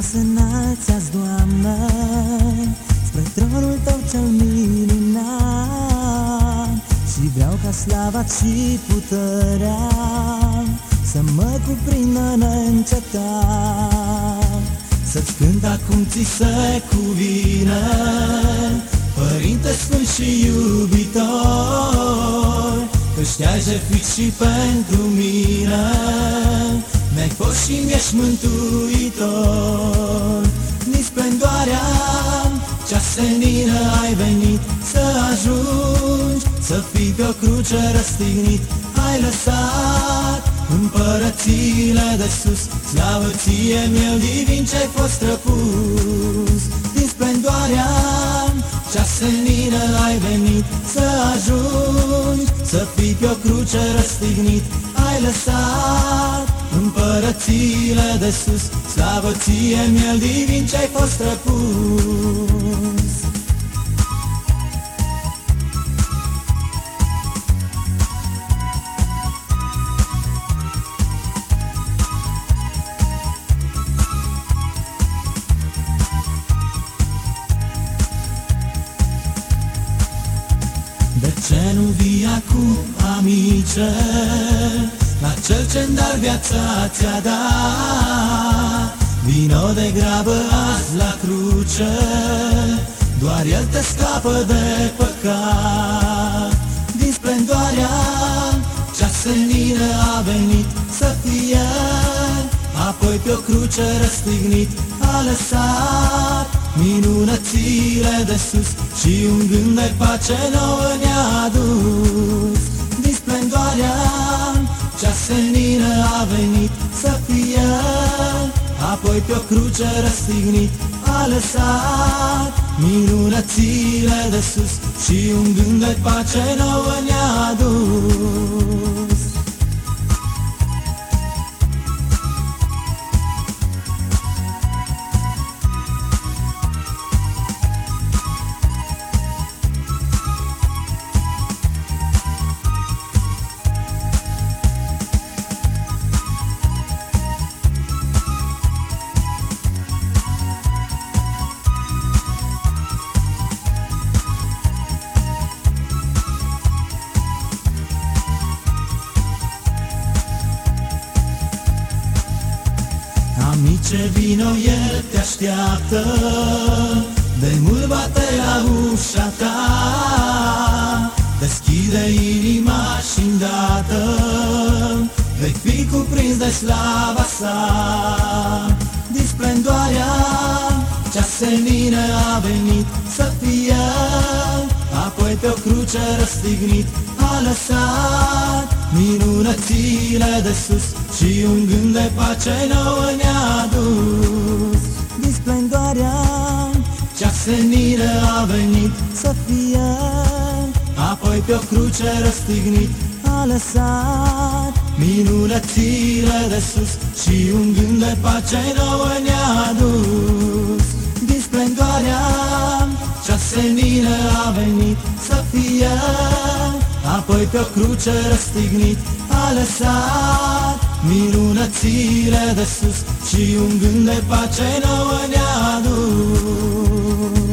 să înalți azi, Doamnă, Spre tronul Tău cel minunat. Și vreau ca slava și puterea Să mă cuprindă neîncetat Să-ți cânt acum ți se cuvine Părinte Sfânt și iubitor Că știai jertfit și pentru mine Mi-ai fost și mi-ești mântuitor. Nici splendoarea cea senină ai venit Să ajungi să fii pe o cruce răstignit. Ai lăsat împărățile de sus Slavă ție, miel divin ce-ai fost răpus. Din splendoarea cea senină ai venit Să ajungi să fii pe o cruce răstignit. Ai lăsat împărățile de sus Slavă ție, miel divin ce-ai fost răpus. De ce nu vii acum, amice, la cel ce-mi dar viața ți-a dat? Vino de grabă azi la cruce, doar El te scapă de păcat. Din splendoarea cea senină a venit să fie, apoi pe o cruce răstignit a lăsat minunățile de sus și un gând de pace nouă ne-a adus. Din splendoarea cea senină a venit să fie, apoi pe o cruce răstignit a lăsat minunățile de sus și un gând de pace nouă ne-a adus. Amice, vino, El te așteaptă. De mult bate la ușa ta. Deschide inima și îndată. Vei fi cuprins de slava sa. Din splendoarea cea senină a venit să fie. Apoi pe o cruce răstignit a lăsat Minunățile de sus și un gând de pace nouă ne-a adus. Din splendoarea cea senină a venit. să fie Apoi pe o cruce răstignit. a lăsat. Minunățile de sus și un gând de pace nouă ne-a adus. Din splendoarea cea senină a venit să fie Apoi pe o cruce răstignit a lăsat Minunățile de sus și un gând de pace nouă ne-a adus